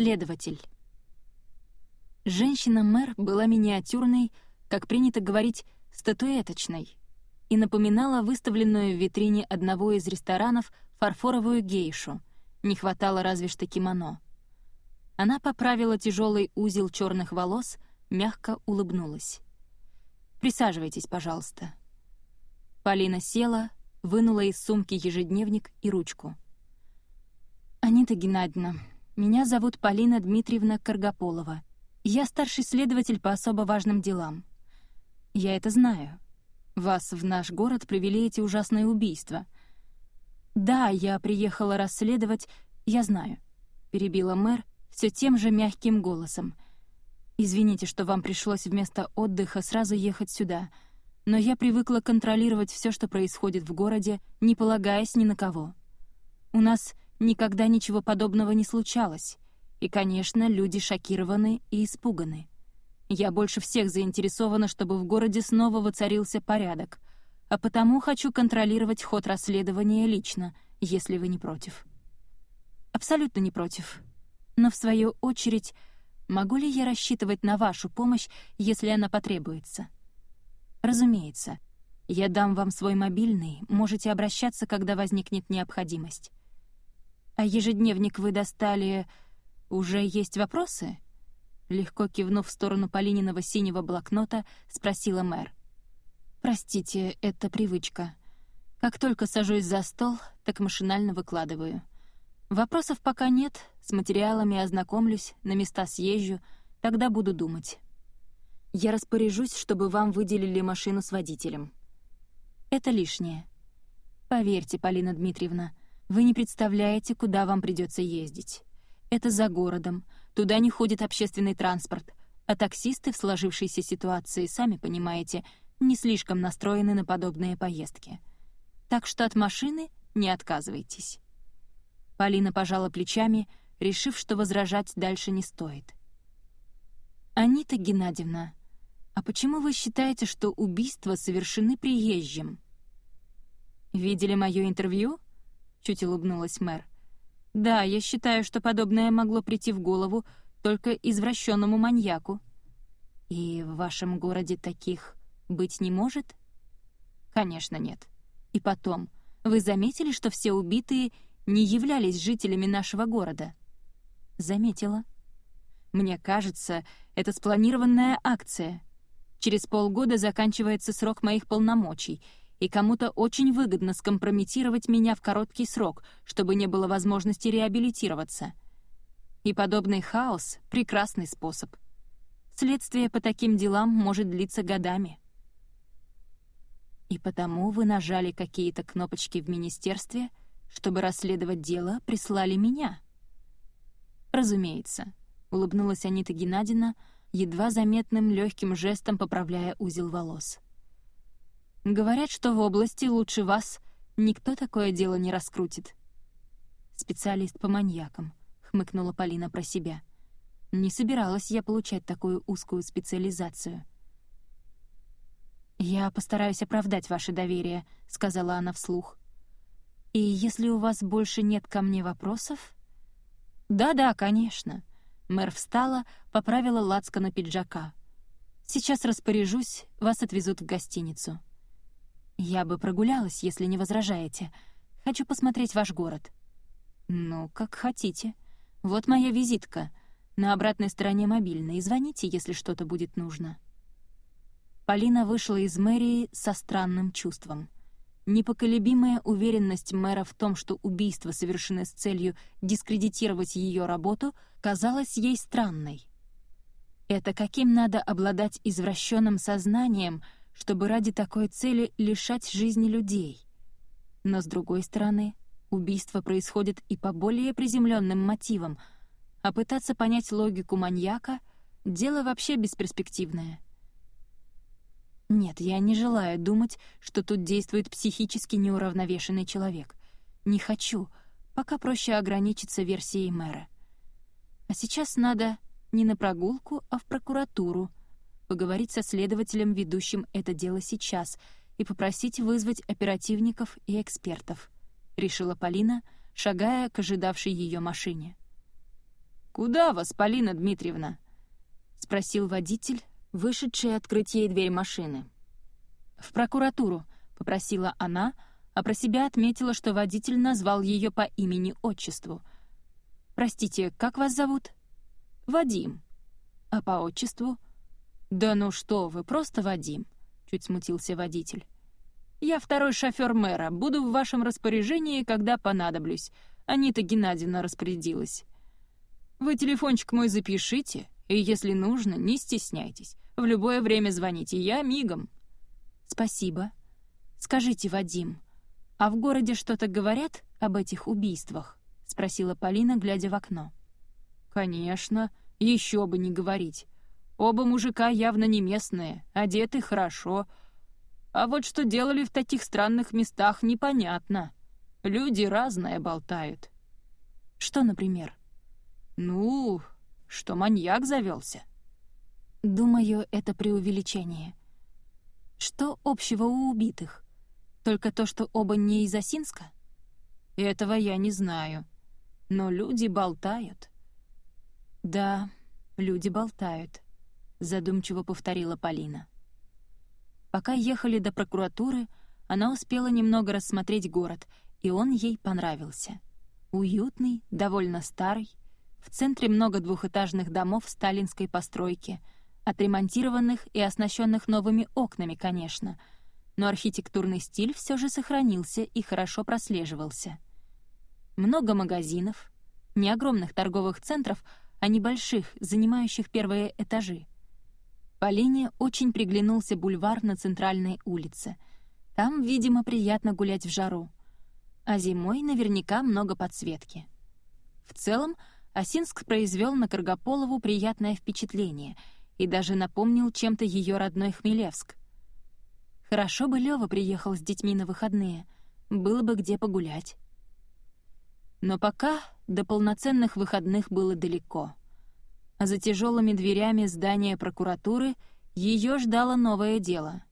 Следователь. Женщина-мэр была миниатюрной, как принято говорить, статуэточной, и напоминала выставленную в витрине одного из ресторанов фарфоровую гейшу. Не хватало разве что кимоно. Она поправила тяжелый узел черных волос, мягко улыбнулась. «Присаживайтесь, пожалуйста». Полина села, вынула из сумки ежедневник и ручку. «Анита Геннадьевна, меня зовут Полина Дмитриевна Каргополова. Я старший следователь по особо важным делам. Я это знаю. Вас в наш город привели эти ужасные убийства. Да, я приехала расследовать, я знаю», — перебила мэр все тем же мягким голосом. «Извините, что вам пришлось вместо отдыха сразу ехать сюда», — но я привыкла контролировать все, что происходит в городе, не полагаясь ни на кого. У нас никогда ничего подобного не случалось, и, конечно, люди шокированы и испуганы. Я больше всех заинтересована, чтобы в городе снова воцарился порядок, а потому хочу контролировать ход расследования лично, если вы не против. Абсолютно не против. Но, в свою очередь, могу ли я рассчитывать на вашу помощь, если она потребуется?» «Разумеется. Я дам вам свой мобильный, можете обращаться, когда возникнет необходимость». «А ежедневник вы достали... Уже есть вопросы?» Легко кивнув в сторону Полининого синего блокнота, спросила мэр. «Простите, это привычка. Как только сажусь за стол, так машинально выкладываю. Вопросов пока нет, с материалами ознакомлюсь, на места съезжу, тогда буду думать». Я распоряжусь, чтобы вам выделили машину с водителем. Это лишнее. Поверьте, Полина Дмитриевна, вы не представляете, куда вам придется ездить. Это за городом, туда не ходит общественный транспорт, а таксисты в сложившейся ситуации, сами понимаете, не слишком настроены на подобные поездки. Так что от машины не отказывайтесь. Полина пожала плечами, решив, что возражать дальше не стоит. «Анита Геннадьевна», «А почему вы считаете, что убийства совершены приезжим?» «Видели мое интервью?» — чуть улыбнулась мэр. «Да, я считаю, что подобное могло прийти в голову только извращенному маньяку. И в вашем городе таких быть не может?» «Конечно, нет. И потом, вы заметили, что все убитые не являлись жителями нашего города?» «Заметила. Мне кажется, это спланированная акция — Через полгода заканчивается срок моих полномочий, и кому-то очень выгодно скомпрометировать меня в короткий срок, чтобы не было возможности реабилитироваться. И подобный хаос — прекрасный способ. Следствие по таким делам может длиться годами. И потому вы нажали какие-то кнопочки в министерстве, чтобы расследовать дело, прислали меня. Разумеется, — улыбнулась Анита Геннадьевна, — едва заметным легким жестом поправляя узел волос. «Говорят, что в области лучше вас никто такое дело не раскрутит». «Специалист по маньякам», — хмыкнула Полина про себя. «Не собиралась я получать такую узкую специализацию». «Я постараюсь оправдать ваше доверие», — сказала она вслух. «И если у вас больше нет ко мне вопросов...» «Да-да, конечно», Мэр встала, поправила на пиджака. «Сейчас распоряжусь, вас отвезут в гостиницу». «Я бы прогулялась, если не возражаете. Хочу посмотреть ваш город». «Ну, как хотите. Вот моя визитка. На обратной стороне мобильной. Звоните, если что-то будет нужно». Полина вышла из мэрии со странным чувством — Непоколебимая уверенность мэра в том, что убийства совершены с целью дискредитировать ее работу, казалась ей странной. Это каким надо обладать извращенным сознанием, чтобы ради такой цели лишать жизни людей? Но, с другой стороны, убийство происходит и по более приземленным мотивам, а пытаться понять логику маньяка — дело вообще бесперспективное — нет, я не желаю думать, что тут действует психически неуравновешенный человек. Не хочу, пока проще ограничиться версией мэра. А сейчас надо не на прогулку, а в прокуратуру, поговорить со следователем, ведущим это дело сейчас, и попросить вызвать оперативников и экспертов, решила Полина, шагая к ожидавшей ее машине. «Куда вас, Полина Дмитриевна?» — спросил водитель, вышедший открыть ей дверь машины. «В прокуратуру», — попросила она, а про себя отметила, что водитель назвал ее по имени-отчеству. «Простите, как вас зовут?» «Вадим». «А по отчеству?» «Да ну что вы, просто Вадим», — чуть смутился водитель. «Я второй шофер мэра, буду в вашем распоряжении, когда понадоблюсь», — Анита Геннадьевна распорядилась. «Вы телефончик мой запишите, и если нужно, не стесняйтесь. В любое время звоните, я мигом». «Спасибо. Скажите, Вадим, а в городе что-то говорят об этих убийствах?» — спросила Полина, глядя в окно. «Конечно, еще бы не говорить. Оба мужика явно не местные, одеты хорошо. А вот что делали в таких странных местах, непонятно. Люди разное болтают. Что, например? Ну, что маньяк завелся. Думаю, это преувеличение. Что общего у убитых? Только то, что оба не из Осинска? Этого я не знаю. Но люди болтают. Да, люди болтают задумчиво повторила Полина. Пока ехали до прокуратуры, она успела немного рассмотреть город, и он ей понравился. Уютный, довольно старый, в центре много двухэтажных домов сталинской постройки, отремонтированных и оснащенных новыми окнами, конечно, но архитектурный стиль все же сохранился и хорошо прослеживался. Много магазинов, не огромных торговых центров, а небольших, занимающих первые этажи. Полине очень приглянулся бульвар на центральной улице. Там, видимо, приятно гулять в жару. А зимой наверняка много подсветки. В целом, Осинск произвел на Каргополову приятное впечатление и даже напомнил чем-то ее родной Хмелевск. Хорошо бы Лёва приехал с детьми на выходные, было бы где погулять. Но пока до полноценных выходных было далеко — а за тяжелыми дверями здания прокуратуры ее ждало новое дело.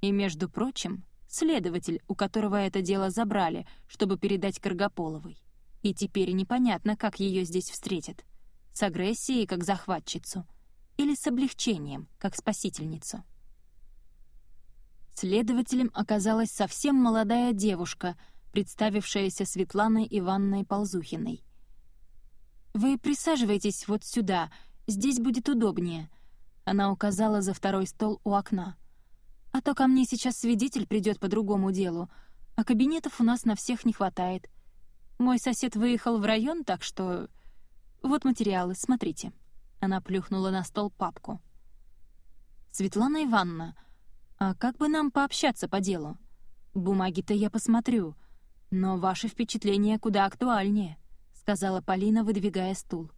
И, между прочим, следователь, у которого это дело забрали, чтобы передать Каргополовой. И теперь непонятно, как ее здесь встретят. С агрессией, как захватчицу, или с облегчением, как спасительницу. Следователем оказалась совсем молодая девушка, представившаяся Светланой Ивановной Ползухиной — «Вы присаживайтесь вот сюда, здесь будет удобнее». Она указала за второй стол у окна. «А то ко мне сейчас свидетель придет по другому делу, а кабинетов у нас на всех не хватает. Мой сосед выехал в район, так что... Вот материалы, смотрите». Она плюхнула на стол папку. «Светлана Ивановна, а как бы нам пообщаться по делу? Бумаги-то я посмотрю, но ваши впечатления куда актуальнее сказала Полина, выдвигая стул.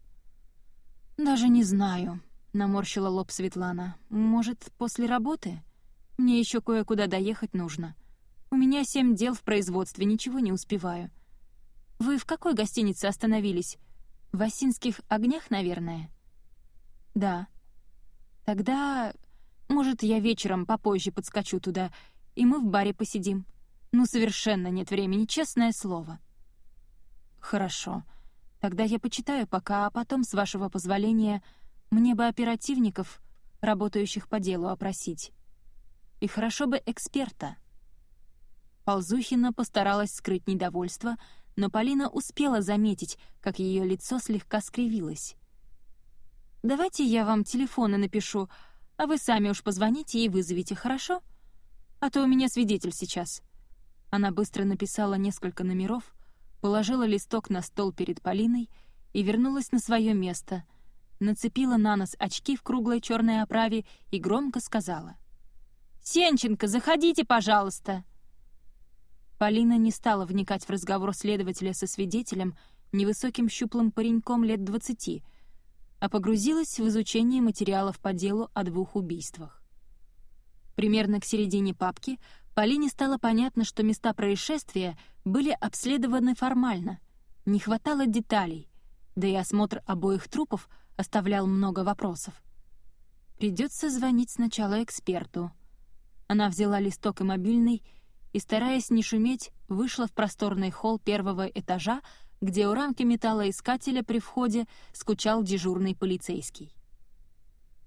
«Даже не знаю», — наморщила лоб Светлана. «Может, после работы? Мне еще кое-куда доехать нужно. У меня семь дел в производстве, ничего не успеваю. Вы в какой гостинице остановились? В Осинских огнях, наверное?» «Да». «Тогда, может, я вечером попозже подскочу туда, и мы в баре посидим. Ну, совершенно нет времени, честное слово». «Хорошо. Тогда я почитаю пока, а потом, с вашего позволения, мне бы оперативников, работающих по делу, опросить. И хорошо бы эксперта». Ползухина постаралась скрыть недовольство, но Полина успела заметить, как ее лицо слегка скривилось. «Давайте я вам телефоны напишу, а вы сами уж позвоните и вызовите, хорошо? А то у меня свидетель сейчас». Она быстро написала несколько номеров, положила листок на стол перед Полиной и вернулась на свое место, нацепила на нос очки в круглой черной оправе и громко сказала. «Сенченко, заходите, пожалуйста!» Полина не стала вникать в разговор следователя со свидетелем, невысоким щуплым пареньком лет двадцати, а погрузилась в изучение материалов по делу о двух убийствах. Примерно к середине папки Полине стало понятно, что места происшествия были обследованы формально. Не хватало деталей, да и осмотр обоих трупов оставлял много вопросов. Придется звонить сначала эксперту. Она взяла листок и мобильный и, стараясь не шуметь, вышла в просторный холл первого этажа, где у рамки металлоискателя при входе скучал дежурный полицейский.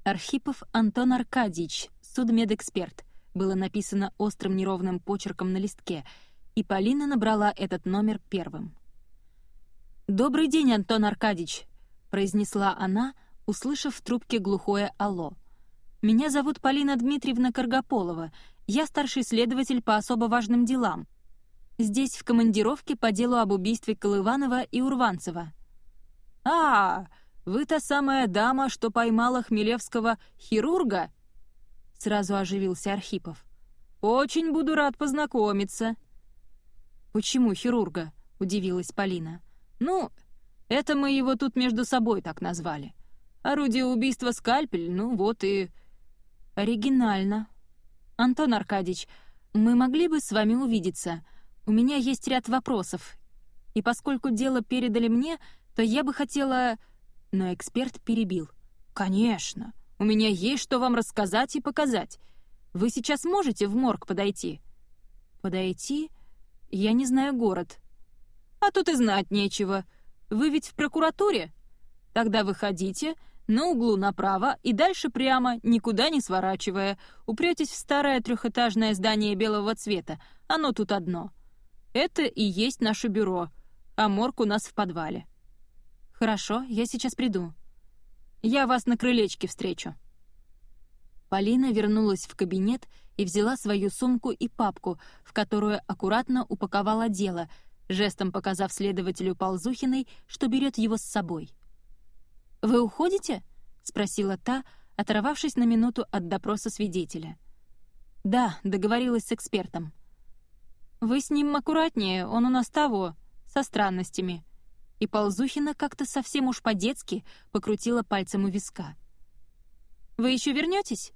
Архипов Антон Аркадьевич, судмедэксперт, было написано острым неровным почерком на листке, и Полина набрала этот номер первым. «Добрый день, Антон Аркадьевич», — произнесла она, услышав в трубке глухое «Алло». «Меня зовут Полина Дмитриевна Каргополова. Я старший следователь по особо важным делам. Здесь в командировке по делу об убийстве Колыванова и Урванцева». «А, вы та самая дама, что поймала хмелевского хирурга?» Сразу оживился Архипов. «Очень буду рад познакомиться». «Почему хирурга?» — удивилась Полина. «Ну, это мы его тут между собой так назвали. Орудие убийства скальпель, ну вот и...» «Оригинально. Антон Аркадьевич, мы могли бы с вами увидеться? У меня есть ряд вопросов. И поскольку дело передали мне, то я бы хотела...» Но эксперт перебил. «Конечно. У меня есть что вам рассказать и показать. Вы сейчас можете в морг подойти?» «Подойти? Я не знаю город», а тут и знать нечего. Вы ведь в прокуратуре? Тогда выходите, на углу направо и дальше прямо, никуда не сворачивая, упретесь в старое трехэтажное здание белого цвета. Оно тут одно. Это и есть наше бюро, а морг у нас в подвале. Хорошо, я сейчас приду. Я вас на крылечке встречу. Полина вернулась в кабинет и взяла свою сумку и папку, в которую аккуратно упаковала дело — жестом показав следователю Ползухиной, что берет его с собой. «Вы уходите?» — спросила та, оторвавшись на минуту от допроса свидетеля. «Да», — договорилась с экспертом. «Вы с ним аккуратнее, он у нас того, со странностями». И Ползухина как-то совсем уж по-детски покрутила пальцем у виска. «Вы еще вернетесь?»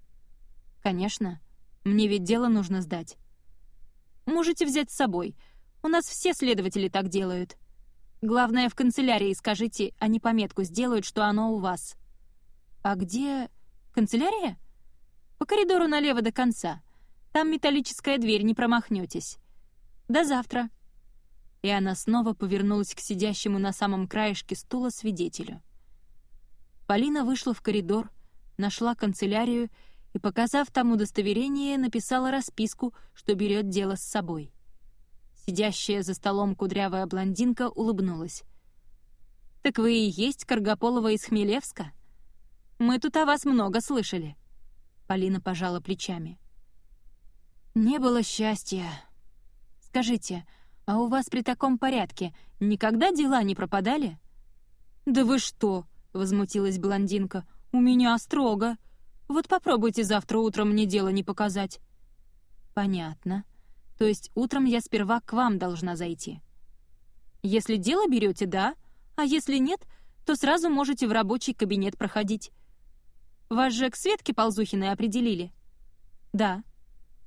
«Конечно. Мне ведь дело нужно сдать». «Можете взять с собой», у нас все следователи так делают. Главное, в канцелярии скажите, они пометку сделают, что оно у вас». «А где... канцелярия?» «По коридору налево до конца. Там металлическая дверь, не промахнетесь. До завтра». И она снова повернулась к сидящему на самом краешке стула свидетелю. Полина вышла в коридор, нашла канцелярию и, показав там удостоверение, написала расписку, что берет дело с собой. Сидящая за столом кудрявая блондинка улыбнулась. «Так вы и есть Каргополова из Хмелевска? Мы тут о вас много слышали». Полина пожала плечами. «Не было счастья. Скажите, а у вас при таком порядке никогда дела не пропадали?» «Да вы что?» — возмутилась блондинка. «У меня строго. Вот попробуйте завтра утром мне дело не показать». «Понятно. То есть утром я сперва к вам должна зайти. Если дело берете, да, а если нет, то сразу можете в рабочий кабинет проходить. Вас же к Светке Ползухиной определили? Да.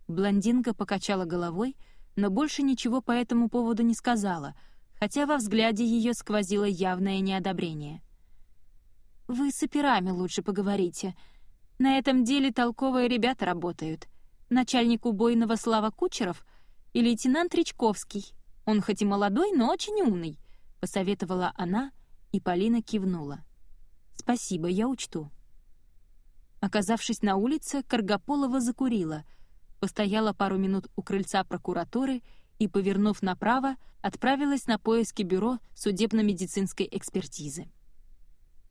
Блондинка покачала головой, но больше ничего по этому поводу не сказала, хотя во взгляде ее сквозило явное неодобрение. «Вы с операми лучше поговорите. На этом деле толковые ребята работают. Начальник убойного Слава Кучеров и лейтенант Речковский. Он хоть и молодой, но очень умный», — посоветовала она, и Полина кивнула. «Спасибо, я учту». Оказавшись на улице, Каргополова закурила, постояла пару минут у крыльца прокуратуры и, повернув направо, отправилась на поиски бюро судебно-медицинской экспертизы.